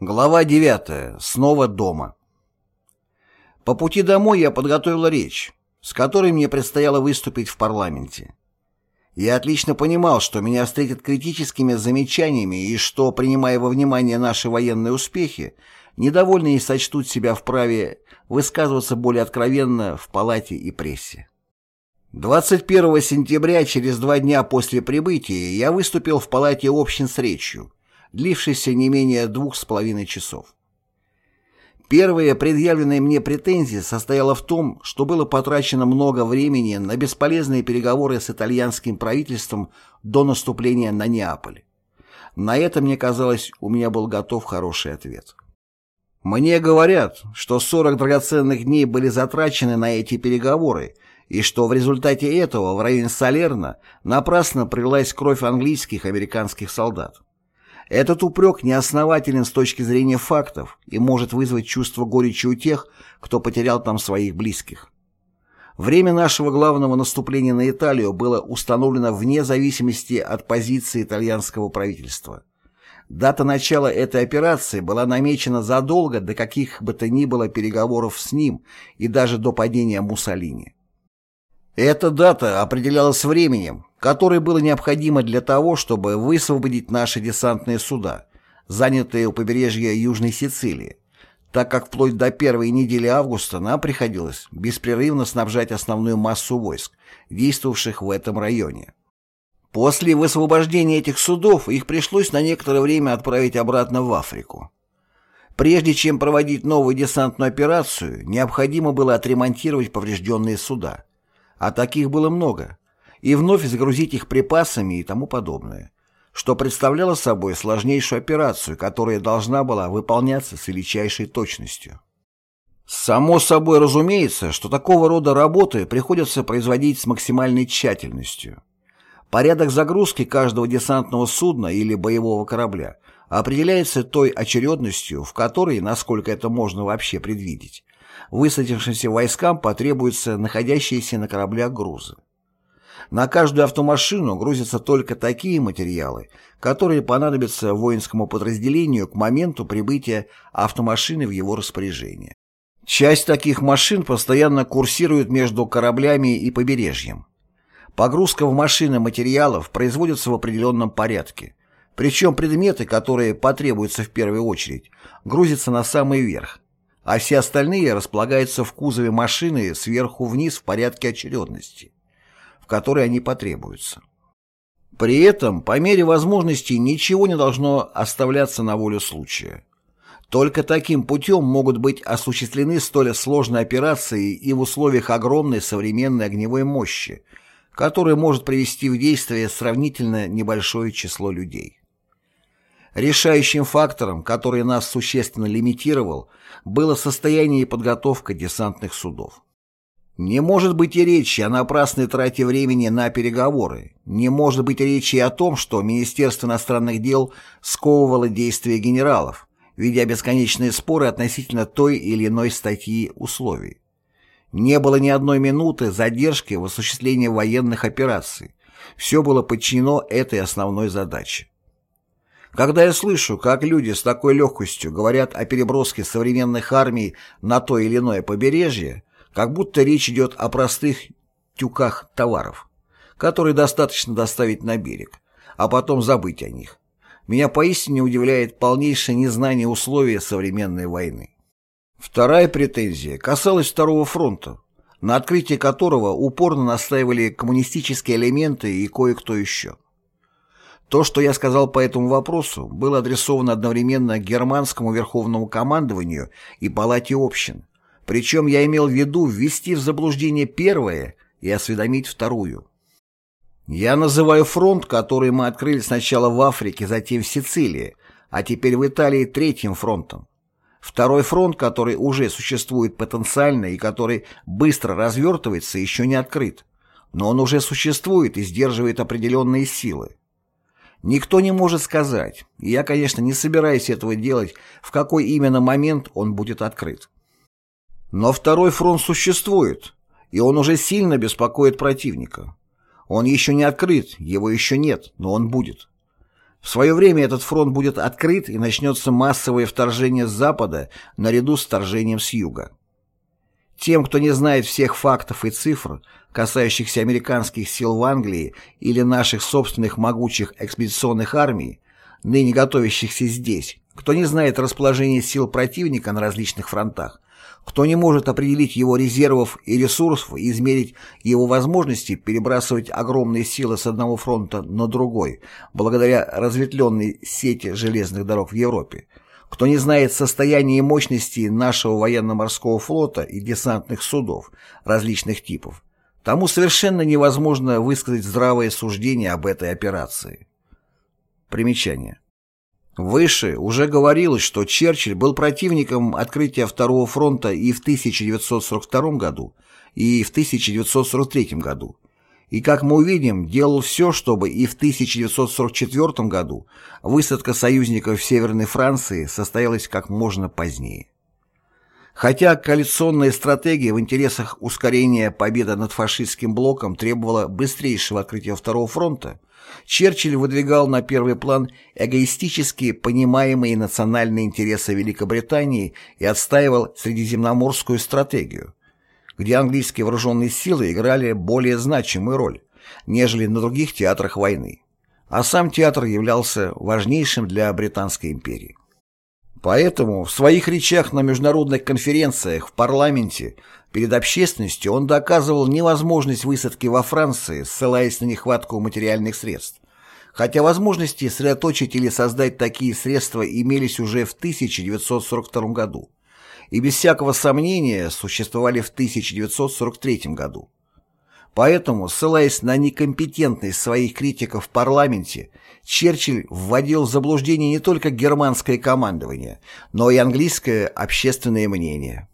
Глава 9. Снова дома. По пути домой я подготовил речь, с которой мне предстояло выступить в парламенте. Я отлично понимал, что меня встретят критическими замечаниями и что, принимая во внимание наши военные успехи, недовольные сочтут себя вправе высказываться более откровенно в палате и прессе. 21 сентября, через два дня после прибытия, я выступил в палате общин с речью, длившийся не менее двух с половиной часов. Первая предъявленная мне претензия состояла в том, что было потрачено много времени на бесполезные переговоры с итальянским правительством до наступления на Неаполь. На это, мне казалось, у меня был готов хороший ответ. Мне говорят, что 40 драгоценных дней были затрачены на эти переговоры, и что в результате этого в районе Салерна напрасно пролилась кровь английских и американских солдат. Этот упрек неоснователен с точки зрения фактов и может вызвать чувство горечи у тех, кто потерял там своих близких. Время нашего главного наступления на Италию было установлено вне зависимости от позиции итальянского правительства. Дата начала этой операции была намечена задолго до каких бы то ни было переговоров с ним и даже до падения Муссолини. Эта дата определялась временем, которое было необходимо для того, чтобы высвободить наши десантные суда, занятые у побережья Южной Сицилии, так как вплоть до первой недели августа нам приходилось беспрерывно снабжать основную массу войск, действовавших в этом районе. После высвобождения этих судов их пришлось на некоторое время отправить обратно в Африку. Прежде чем проводить новую десантную операцию, необходимо было отремонтировать поврежденные суда – а таких было много, и вновь загрузить их припасами и тому подобное, что представляло собой сложнейшую операцию, которая должна была выполняться с величайшей точностью. Само собой разумеется, что такого рода работы приходится производить с максимальной тщательностью. Порядок загрузки каждого десантного судна или боевого корабля определяется той очередностью, в которой, насколько это можно вообще предвидеть, высадившимся войскам потребуются находящиеся на кораблях грузы. На каждую автомашину грузятся только такие материалы, которые понадобятся воинскому подразделению к моменту прибытия автомашины в его распоряжение. Часть таких машин постоянно курсирует между кораблями и побережьем. Погрузка в машины материалов производится в определенном порядке, причем предметы, которые потребуются в первую очередь, грузятся на самый верх, а все остальные располагаются в кузове машины сверху вниз в порядке очередности, в которой они потребуются. При этом, по мере возможности, ничего не должно оставляться на волю случая. Только таким путем могут быть осуществлены столь сложные операции и в условиях огромной современной огневой мощи, которая может привести в действие сравнительно небольшое число людей. Решающим фактором, который нас существенно лимитировал, было состояние и подготовка десантных судов. Не может быть и речи о напрасной трате времени на переговоры, не может быть речи о том, что Министерство иностранных дел сковывало действия генералов, ведя бесконечные споры относительно той или иной статьи условий. Не было ни одной минуты задержки в осуществлении военных операций. Все было подчинено этой основной задаче. Когда я слышу, как люди с такой легкостью говорят о переброске современных армий на то или иное побережье, как будто речь идет о простых тюках товаров, которые достаточно доставить на берег, а потом забыть о них, меня поистине удивляет полнейшее незнание условий современной войны. Вторая претензия касалась Второго фронта, на открытие которого упорно настаивали коммунистические элементы и кое-кто еще. То, что я сказал по этому вопросу, было адресовано одновременно германскому верховному командованию и палате общин. Причем я имел в виду ввести в заблуждение первое и осведомить вторую. Я называю фронт, который мы открыли сначала в Африке, затем в Сицилии, а теперь в Италии третьим фронтом. Второй фронт, который уже существует потенциально и который быстро развертывается, еще не открыт. Но он уже существует и сдерживает определенные силы. Никто не может сказать, и я, конечно, не собираюсь этого делать, в какой именно момент он будет открыт. Но второй фронт существует, и он уже сильно беспокоит противника. Он еще не открыт, его еще нет, но он будет. В свое время этот фронт будет открыт и начнется массовое вторжение с запада наряду с вторжением с юга. Тем, кто не знает всех фактов и цифр, касающихся американских сил в Англии или наших собственных могучих экспедиционных армий, ныне готовящихся здесь, кто не знает расположение сил противника на различных фронтах, кто не может определить его резервов и ресурсов и измерить его возможности перебрасывать огромные силы с одного фронта на другой, благодаря разветвленной сети железных дорог в Европе, кто не знает состояния и мощности нашего военно-морского флота и десантных судов различных типов, тому совершенно невозможно высказать здравое суждение об этой операции. Примечание. Выше уже говорилось, что Черчилль был противником открытия Второго фронта и в 1942 году, и в 1943 году, и, как мы увидим, делал все, чтобы и в 1944 году высадка союзников в Северной Франции состоялась как можно позднее. Хотя коалиционная стратегия в интересах ускорения победы над фашистским блоком требовала быстрейшего открытия Второго фронта, Черчилль выдвигал на первый план эгоистически понимаемые национальные интересы Великобритании и отстаивал средиземноморскую стратегию, где английские вооруженные силы играли более значимую роль, нежели на других театрах войны, а сам театр являлся важнейшим для Британской империи. Поэтому в своих речах на международных конференциях в парламенте перед общественностью он доказывал невозможность высадки во Франции, ссылаясь на нехватку материальных средств. Хотя возможности сосредоточить или создать такие средства имелись уже в 1942 году и без всякого сомнения существовали в 1943 году. Поэтому, ссылаясь на некомпетентность своих критиков в парламенте, Черчилль вводил в заблуждение не только германское командование, но и английское общественное мнение.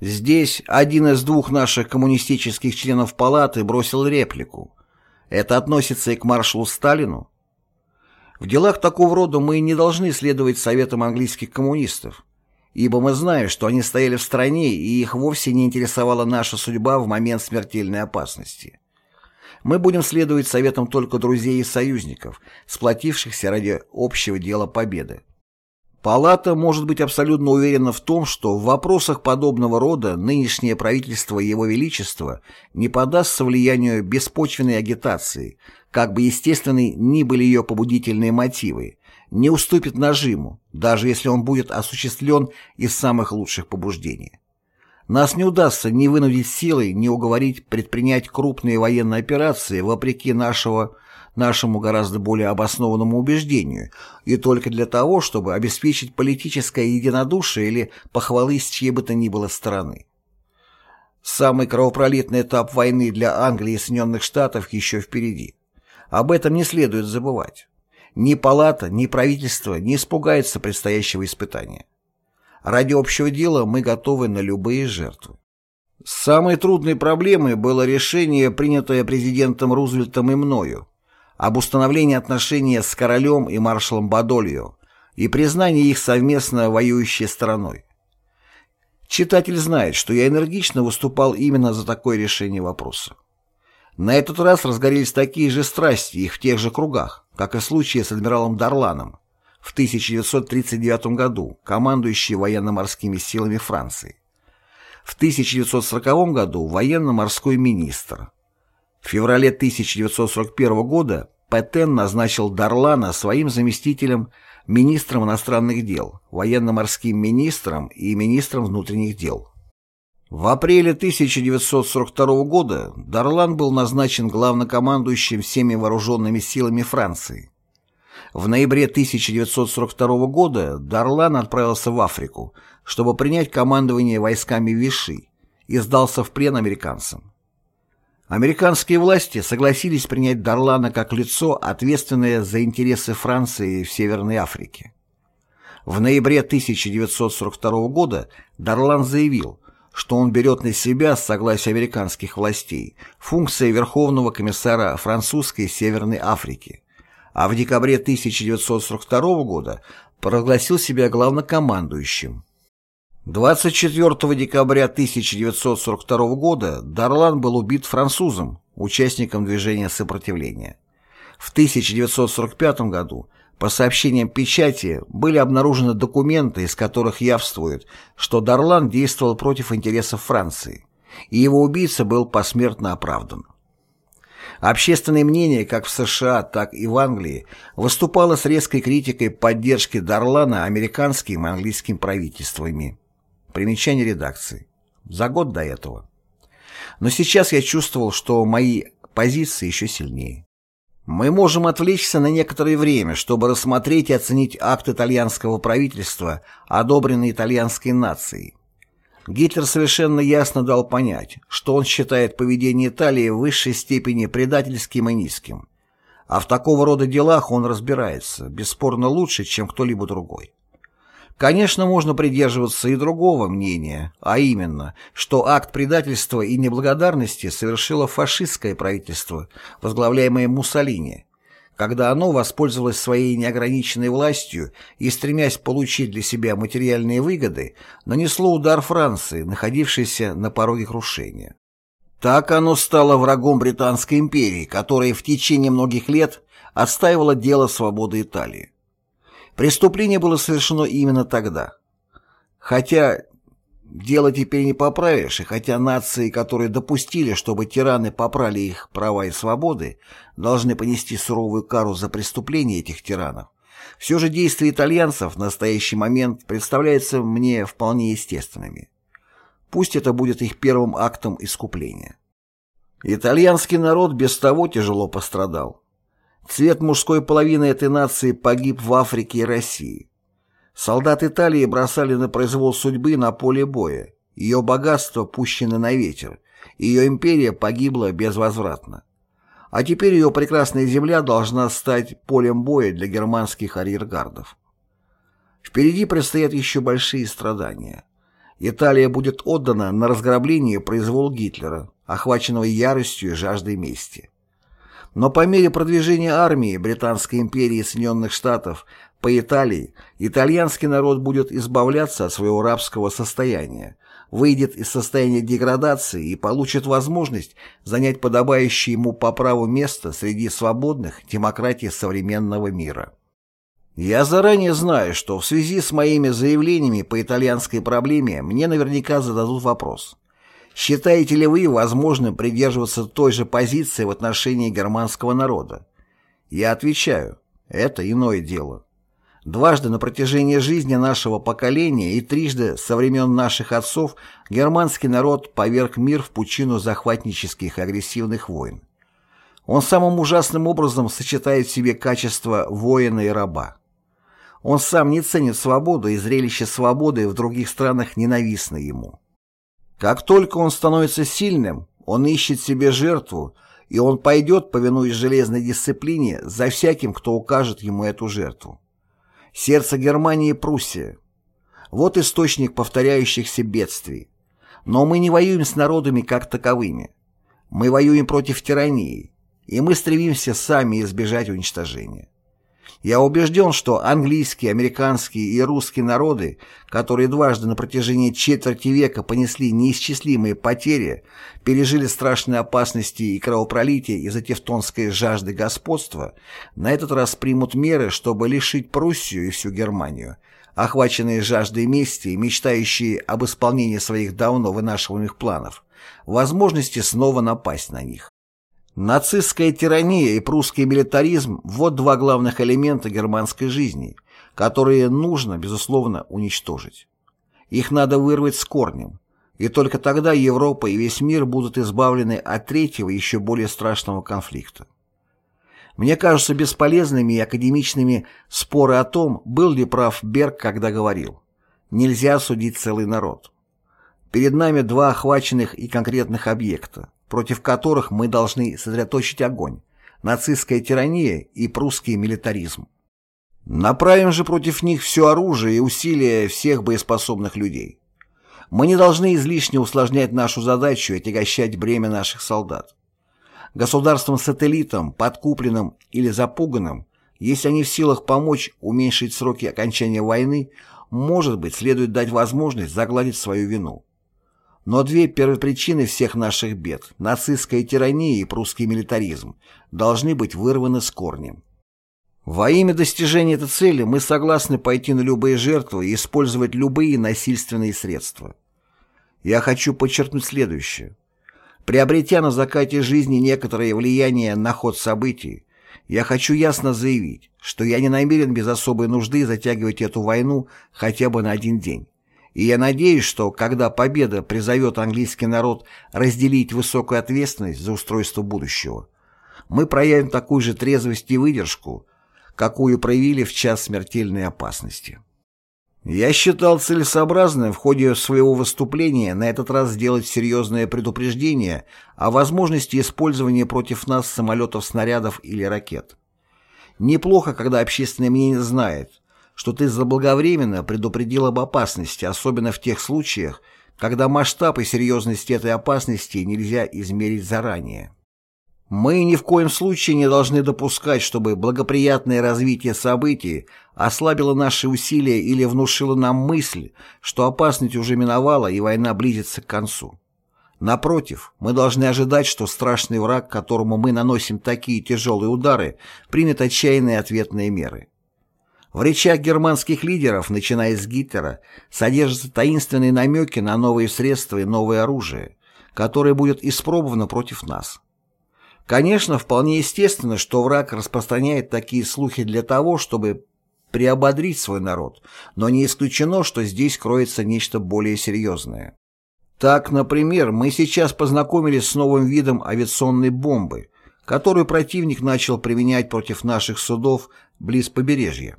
Здесь один из двух наших коммунистических членов палаты бросил реплику. Это относится и к маршалу Сталину. В делах такого рода мы не должны следовать советам английских коммунистов ибо мы знаем, что они стояли в стране, и их вовсе не интересовала наша судьба в момент смертельной опасности. Мы будем следовать советам только друзей и союзников, сплотившихся ради общего дела победы. Палата может быть абсолютно уверена в том, что в вопросах подобного рода нынешнее правительство Его Величества не подастся влиянию беспочвенной агитации, как бы естественны ни были ее побудительные мотивы, не уступит нажиму, даже если он будет осуществлен из самых лучших побуждений. Нас не удастся ни вынудить силой, ни уговорить предпринять крупные военные операции вопреки нашего, нашему гораздо более обоснованному убеждению и только для того, чтобы обеспечить политическое единодушие или похвалы с чьей бы то ни было стороны. Самый кровопролитный этап войны для Англии и Соединенных Штатов еще впереди. Об этом не следует забывать. Ни палата, ни правительство не испугаются предстоящего испытания. Ради общего дела мы готовы на любые жертвы. Самой трудной проблемой было решение, принятое президентом Рузвельтом и мною, об установлении отношений с королем и маршалом Бадольо и признании их совместно воюющей стороной. Читатель знает, что я энергично выступал именно за такое решение вопроса. На этот раз разгорелись такие же страсти их в тех же кругах, как и в случае с адмиралом Дарланом в 1939 году, командующий военно-морскими силами Франции. В 1940 году военно-морской министр. В феврале 1941 года Петен назначил Дарлана своим заместителем министром иностранных дел, военно-морским министром и министром внутренних дел. В апреле 1942 года Дарлан был назначен главнокомандующим всеми вооруженными силами Франции. В ноябре 1942 года Дарлан отправился в Африку, чтобы принять командование войсками Виши и сдался в плен американцам. Американские власти согласились принять Дарлана как лицо, ответственное за интересы Франции в Северной Африке. В ноябре 1942 года Дарлан заявил, что он берет на себя, с согласия американских властей, функции Верховного комиссара французской Северной Африки, а в декабре 1942 года провозгласил себя главнокомандующим. 24 декабря 1942 года Дарлан был убит французом, участником движения сопротивления. В 1945 году По сообщениям печати были обнаружены документы, из которых явствует, что Дарлан действовал против интересов Франции, и его убийца был посмертно оправдан. Общественное мнение как в США, так и в Англии выступало с резкой критикой поддержки Дарлана американским и английским правительствами. Примечание редакции. За год до этого. Но сейчас я чувствовал, что мои позиции еще сильнее. Мы можем отвлечься на некоторое время, чтобы рассмотреть и оценить акт итальянского правительства, одобренный итальянской нацией. Гитлер совершенно ясно дал понять, что он считает поведение Италии в высшей степени предательским и низким. А в такого рода делах он разбирается, бесспорно лучше, чем кто-либо другой. Конечно, можно придерживаться и другого мнения, а именно, что акт предательства и неблагодарности совершило фашистское правительство, возглавляемое Муссолини, когда оно воспользовалось своей неограниченной властью и, стремясь получить для себя материальные выгоды, нанесло удар Франции, находившейся на пороге крушения. Так оно стало врагом Британской империи, которая в течение многих лет отстаивала дело свободы Италии. Преступление было совершено именно тогда. Хотя дело теперь не поправишь, и хотя нации, которые допустили, чтобы тираны попрали их права и свободы, должны понести суровую кару за преступления этих тиранов, все же действия итальянцев в настоящий момент представляются мне вполне естественными. Пусть это будет их первым актом искупления. Итальянский народ без того тяжело пострадал. Цвет мужской половины этой нации погиб в Африке и России. Солдат Италии бросали на произвол судьбы на поле боя. Ее богатство пущено на ветер. Ее империя погибла безвозвратно. А теперь ее прекрасная земля должна стать полем боя для германских арьергардов. Впереди предстоят еще большие страдания. Италия будет отдана на разграбление произвол Гитлера, охваченного яростью и жаждой мести. Но по мере продвижения армии Британской империи и Соединенных Штатов по Италии, итальянский народ будет избавляться от своего рабского состояния, выйдет из состояния деградации и получит возможность занять подобающее ему по праву место среди свободных демократий современного мира. Я заранее знаю, что в связи с моими заявлениями по итальянской проблеме мне наверняка зададут вопрос – Считаете ли вы возможным придерживаться той же позиции в отношении германского народа? Я отвечаю, это иное дело. Дважды на протяжении жизни нашего поколения и трижды со времен наших отцов германский народ поверг мир в пучину захватнических агрессивных войн. Он самым ужасным образом сочетает в себе качества воина и раба. Он сам не ценит свободу, и зрелище свободы в других странах ненавистно ему. Как только он становится сильным, он ищет себе жертву, и он пойдет, повинуясь железной дисциплине, за всяким, кто укажет ему эту жертву. Сердце Германии – Пруссия. Вот источник повторяющихся бедствий. Но мы не воюем с народами как таковыми. Мы воюем против тирании, и мы стремимся сами избежать уничтожения. Я убежден, что английские, американские и русские народы, которые дважды на протяжении четверти века понесли неисчислимые потери, пережили страшные опасности и кровопролитие из-за тевтонской жажды господства, на этот раз примут меры, чтобы лишить Пруссию и всю Германию, охваченные жаждой мести и мечтающие об исполнении своих давно вынашиваемых планов, возможности снова напасть на них. Нацистская тирания и прусский милитаризм – вот два главных элемента германской жизни, которые нужно, безусловно, уничтожить. Их надо вырвать с корнем, и только тогда Европа и весь мир будут избавлены от третьего, еще более страшного конфликта. Мне кажутся бесполезными и академичными споры о том, был ли прав Берг, когда говорил «нельзя судить целый народ». Перед нами два охваченных и конкретных объекта против которых мы должны сосредоточить огонь, нацистская тирания и прусский милитаризм. Направим же против них все оружие и усилия всех боеспособных людей. Мы не должны излишне усложнять нашу задачу и отягощать бремя наших солдат. Государствам-сателлитам, подкупленным или запуганным, если они в силах помочь уменьшить сроки окончания войны, может быть, следует дать возможность загладить свою вину. Но две первопричины всех наших бед – нацистская тирания и прусский милитаризм – должны быть вырваны с корнем. Во имя достижения этой цели мы согласны пойти на любые жертвы и использовать любые насильственные средства. Я хочу подчеркнуть следующее. Приобретя на закате жизни некоторое влияние на ход событий, я хочу ясно заявить, что я не намерен без особой нужды затягивать эту войну хотя бы на один день. И я надеюсь, что когда победа призовет английский народ разделить высокую ответственность за устройство будущего, мы проявим такую же трезвость и выдержку, какую проявили в час смертельной опасности. Я считал целесообразным в ходе своего выступления на этот раз сделать серьезное предупреждение о возможности использования против нас самолетов-снарядов или ракет. Неплохо, когда общественное мнение знает, что ты заблаговременно предупредил об опасности, особенно в тех случаях, когда масштаб и серьезность этой опасности нельзя измерить заранее. Мы ни в коем случае не должны допускать, чтобы благоприятное развитие событий ослабило наши усилия или внушило нам мысль, что опасность уже миновала и война близится к концу. Напротив, мы должны ожидать, что страшный враг, которому мы наносим такие тяжелые удары, примет отчаянные ответные меры. В речах германских лидеров, начиная с Гитлера, содержатся таинственные намеки на новые средства и новое оружие, которое будет испробовано против нас. Конечно, вполне естественно, что враг распространяет такие слухи для того, чтобы приободрить свой народ, но не исключено, что здесь кроется нечто более серьезное. Так, например, мы сейчас познакомились с новым видом авиационной бомбы, которую противник начал применять против наших судов близ побережья.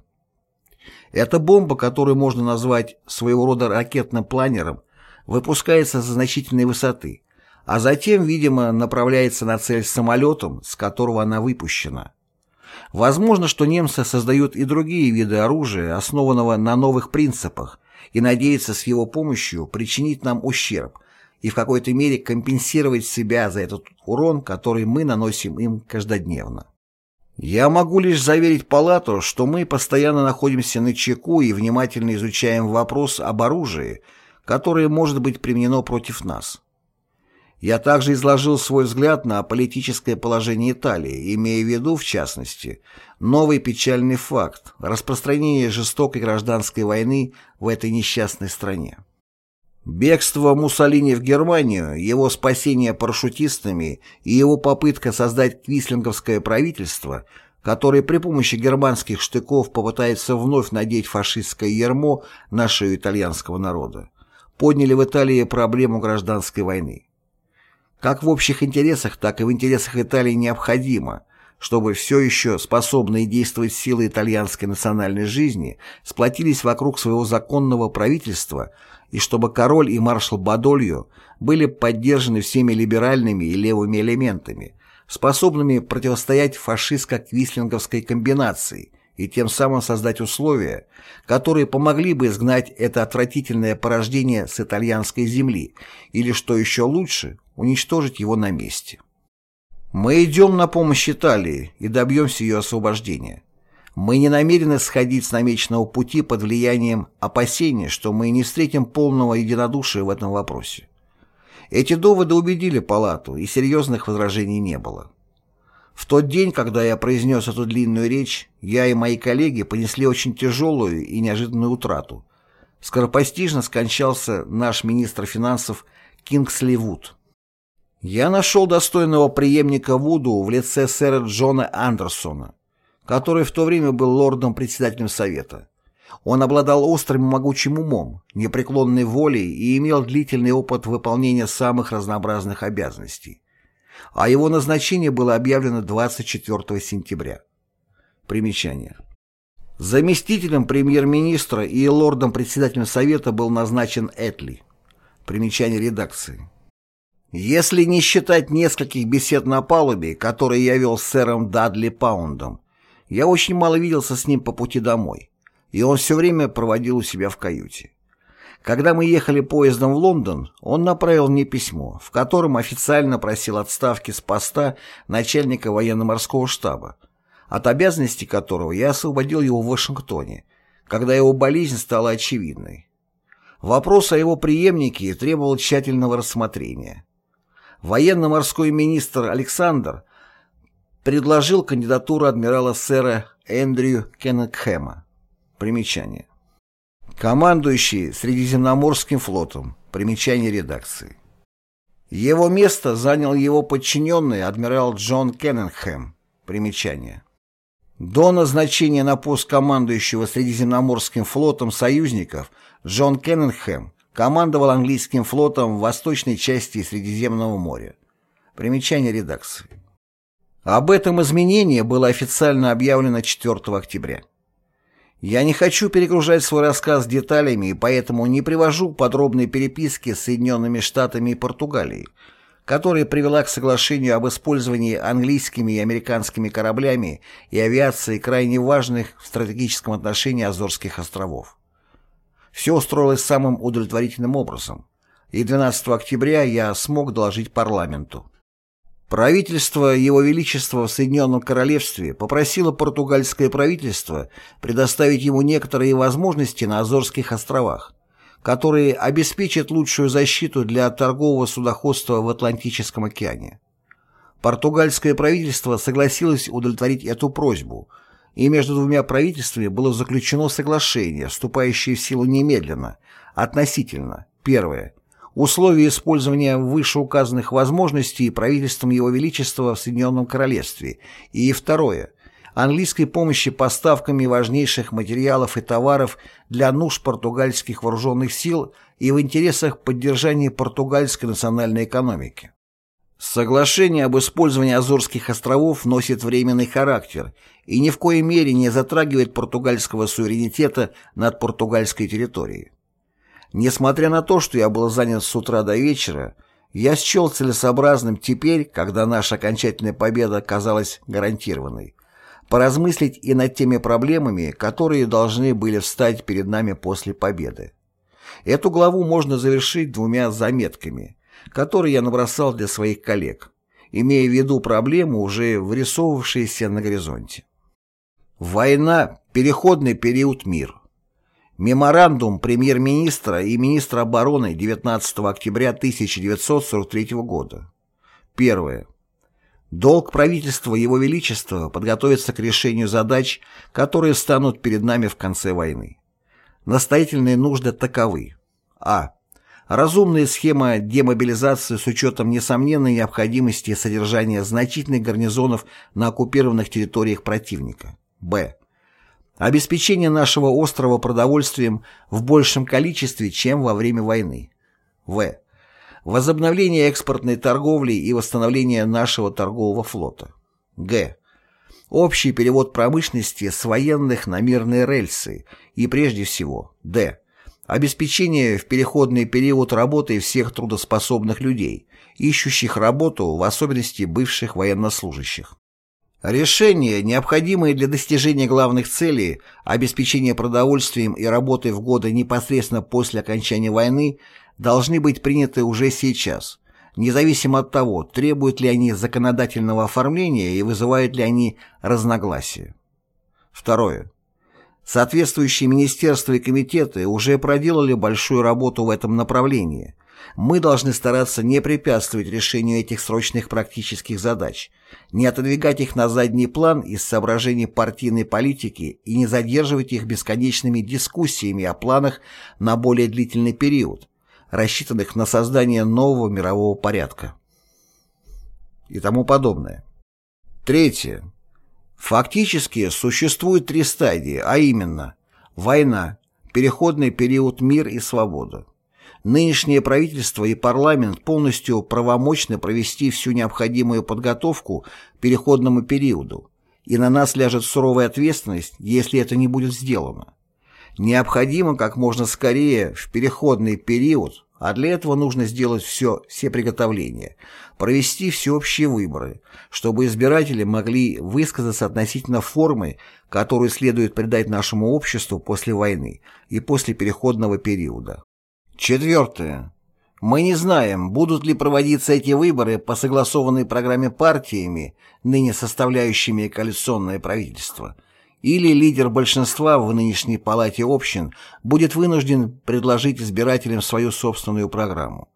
Эта бомба, которую можно назвать своего рода ракетным планером, выпускается со значительной высоты, а затем, видимо, направляется на цель самолетом, с которого она выпущена. Возможно, что немцы создают и другие виды оружия, основанного на новых принципах, и надеются с его помощью причинить нам ущерб и в какой-то мере компенсировать себя за этот урон, который мы наносим им каждодневно. Я могу лишь заверить Палату, что мы постоянно находимся на чеку и внимательно изучаем вопрос об оружии, которое может быть применено против нас. Я также изложил свой взгляд на политическое положение Италии, имея в виду, в частности, новый печальный факт – распространение жестокой гражданской войны в этой несчастной стране. Бегство Муссолини в Германию, его спасение парашютистами и его попытка создать квислинговское правительство, которое при помощи германских штыков попытается вновь надеть фашистское ярмо на шею итальянского народа, подняли в Италии проблему гражданской войны. Как в общих интересах, так и в интересах Италии необходимо, чтобы все еще способные действовать силы итальянской национальной жизни сплотились вокруг своего законного правительства и чтобы король и маршал Бадольо были поддержаны всеми либеральными и левыми элементами, способными противостоять фашистско-квислинговской комбинации и тем самым создать условия, которые помогли бы изгнать это отвратительное порождение с итальянской земли или, что еще лучше, уничтожить его на месте. Мы идем на помощь Италии и добьемся ее освобождения. Мы не намерены сходить с намеченного пути под влиянием опасения, что мы не встретим полного единодушия в этом вопросе. Эти доводы убедили палату, и серьезных возражений не было. В тот день, когда я произнес эту длинную речь, я и мои коллеги понесли очень тяжелую и неожиданную утрату. Скоропостижно скончался наш министр финансов Кингсли Вуд. Я нашел достойного преемника Вуду в лице сэра Джона Андерсона, который в то время был лордом-председателем Совета. Он обладал острым и могучим умом, непреклонной волей и имел длительный опыт выполнения самых разнообразных обязанностей. А его назначение было объявлено 24 сентября. Примечание. Заместителем премьер-министра и лордом-председателем Совета был назначен Этли. Примечание редакции. Если не считать нескольких бесед на палубе, которые я вел с сэром Дадли Паундом, я очень мало виделся с ним по пути домой, и он все время проводил у себя в каюте. Когда мы ехали поездом в Лондон, он направил мне письмо, в котором официально просил отставки с поста начальника военно-морского штаба, от обязанностей которого я освободил его в Вашингтоне, когда его болезнь стала очевидной. Вопрос о его преемнике требовал тщательного рассмотрения. Военно-морской министр Александр предложил кандидатуру адмирала сэра Эндрю Кеннекхэма. Примечание. Командующий Средиземноморским флотом. Примечание редакции. Его место занял его подчиненный адмирал Джон Кенненхэм. Примечание. До назначения на пост командующего Средиземноморским флотом союзников Джон Кенненхэм командовал английским флотом в восточной части Средиземного моря. Примечание редакции. Об этом изменении было официально объявлено 4 октября. Я не хочу перегружать свой рассказ деталями и поэтому не привожу подробные переписки с Соединенными Штатами и Португалией, которая привела к соглашению об использовании английскими и американскими кораблями и авиацией крайне важных в стратегическом отношении Азорских островов. Все устроилось самым удовлетворительным образом, и 12 октября я смог доложить парламенту. Правительство Его Величества в Соединенном Королевстве попросило португальское правительство предоставить ему некоторые возможности на Азорских островах, которые обеспечат лучшую защиту для торгового судоходства в Атлантическом океане. Португальское правительство согласилось удовлетворить эту просьбу, и между двумя правительствами было заключено соглашение, вступающее в силу немедленно, относительно, первое, условия использования вышеуказанных возможностей правительством Его Величества в Соединенном Королевстве, и второе – английской помощи поставками важнейших материалов и товаров для нужд португальских вооруженных сил и в интересах поддержания португальской национальной экономики. Соглашение об использовании Азорских островов носит временный характер и ни в коей мере не затрагивает португальского суверенитета над португальской территорией. Несмотря на то, что я был занят с утра до вечера, я счел целесообразным теперь, когда наша окончательная победа казалась гарантированной, поразмыслить и над теми проблемами, которые должны были встать перед нами после победы. Эту главу можно завершить двумя заметками, которые я набросал для своих коллег, имея в виду проблемы, уже вырисовывавшиеся на горизонте. Война – переходный период мир. Меморандум премьер-министра и министра обороны 19 октября 1943 года. Первое. Долг правительства Его Величества подготовиться к решению задач, которые станут перед нами в конце войны. Настоятельные нужды таковы. А. Разумная схема демобилизации с учетом несомненной необходимости содержания значительных гарнизонов на оккупированных территориях противника. Б Обеспечение нашего острова продовольствием в большем количестве, чем во время войны. В. Возобновление экспортной торговли и восстановление нашего торгового флота. Г. Общий перевод промышленности с военных на мирные рельсы и прежде всего Д. Обеспечение в переходный период работы всех трудоспособных людей, ищущих работу, в особенности бывших военнослужащих. Решения, необходимые для достижения главных целей, обеспечения продовольствием и работой в годы непосредственно после окончания войны, должны быть приняты уже сейчас, независимо от того, требуют ли они законодательного оформления и вызывают ли они разногласия. Второе. Соответствующие министерства и комитеты уже проделали большую работу в этом направлении – мы должны стараться не препятствовать решению этих срочных практических задач, не отодвигать их на задний план из соображений партийной политики и не задерживать их бесконечными дискуссиями о планах на более длительный период, рассчитанных на создание нового мирового порядка. И тому подобное. Третье. Фактически существует три стадии, а именно война, переходный период мир и свобода. Нынешнее правительство и парламент полностью правомочны провести всю необходимую подготовку к переходному периоду, и на нас ляжет суровая ответственность, если это не будет сделано. Необходимо как можно скорее в переходный период, а для этого нужно сделать все, все приготовления, провести всеобщие выборы, чтобы избиратели могли высказаться относительно формы, которую следует придать нашему обществу после войны и после переходного периода. Четвертое. Мы не знаем, будут ли проводиться эти выборы по согласованной программе партиями, ныне составляющими коалиционное правительство, или лидер большинства в нынешней палате общин будет вынужден предложить избирателям свою собственную программу.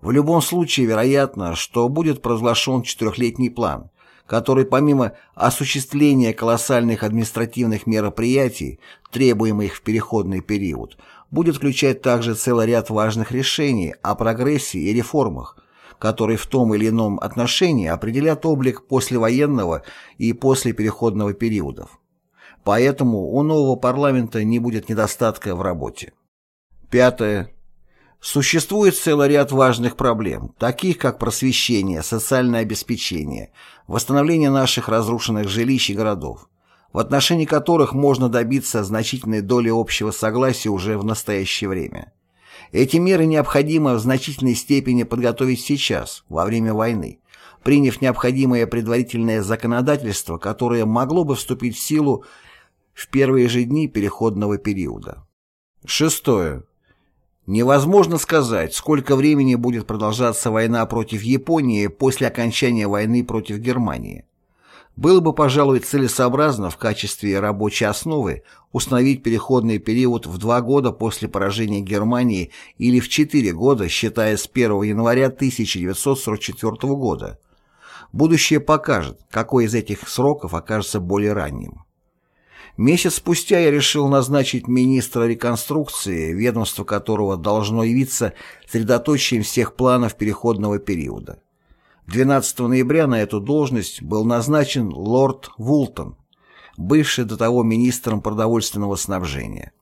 В любом случае вероятно, что будет провозглашен четырехлетний план, который помимо осуществления колоссальных административных мероприятий, требуемых в переходный период, будет включать также целый ряд важных решений о прогрессе и реформах, которые в том или ином отношении определят облик послевоенного и послепереходного периодов. Поэтому у нового парламента не будет недостатка в работе. Пятое. Существует целый ряд важных проблем, таких как просвещение, социальное обеспечение, восстановление наших разрушенных жилищ и городов, в отношении которых можно добиться значительной доли общего согласия уже в настоящее время. Эти меры необходимо в значительной степени подготовить сейчас, во время войны, приняв необходимое предварительное законодательство, которое могло бы вступить в силу в первые же дни переходного периода. Шестое. Невозможно сказать, сколько времени будет продолжаться война против Японии после окончания войны против Германии. Было бы, пожалуй, целесообразно в качестве рабочей основы установить переходный период в два года после поражения Германии или в четыре года, считая с 1 января 1944 года. Будущее покажет, какой из этих сроков окажется более ранним. Месяц спустя я решил назначить министра реконструкции, ведомство которого должно явиться средоточием всех планов переходного периода. 12 ноября на эту должность был назначен лорд Вултон, бывший до того министром продовольственного снабжения.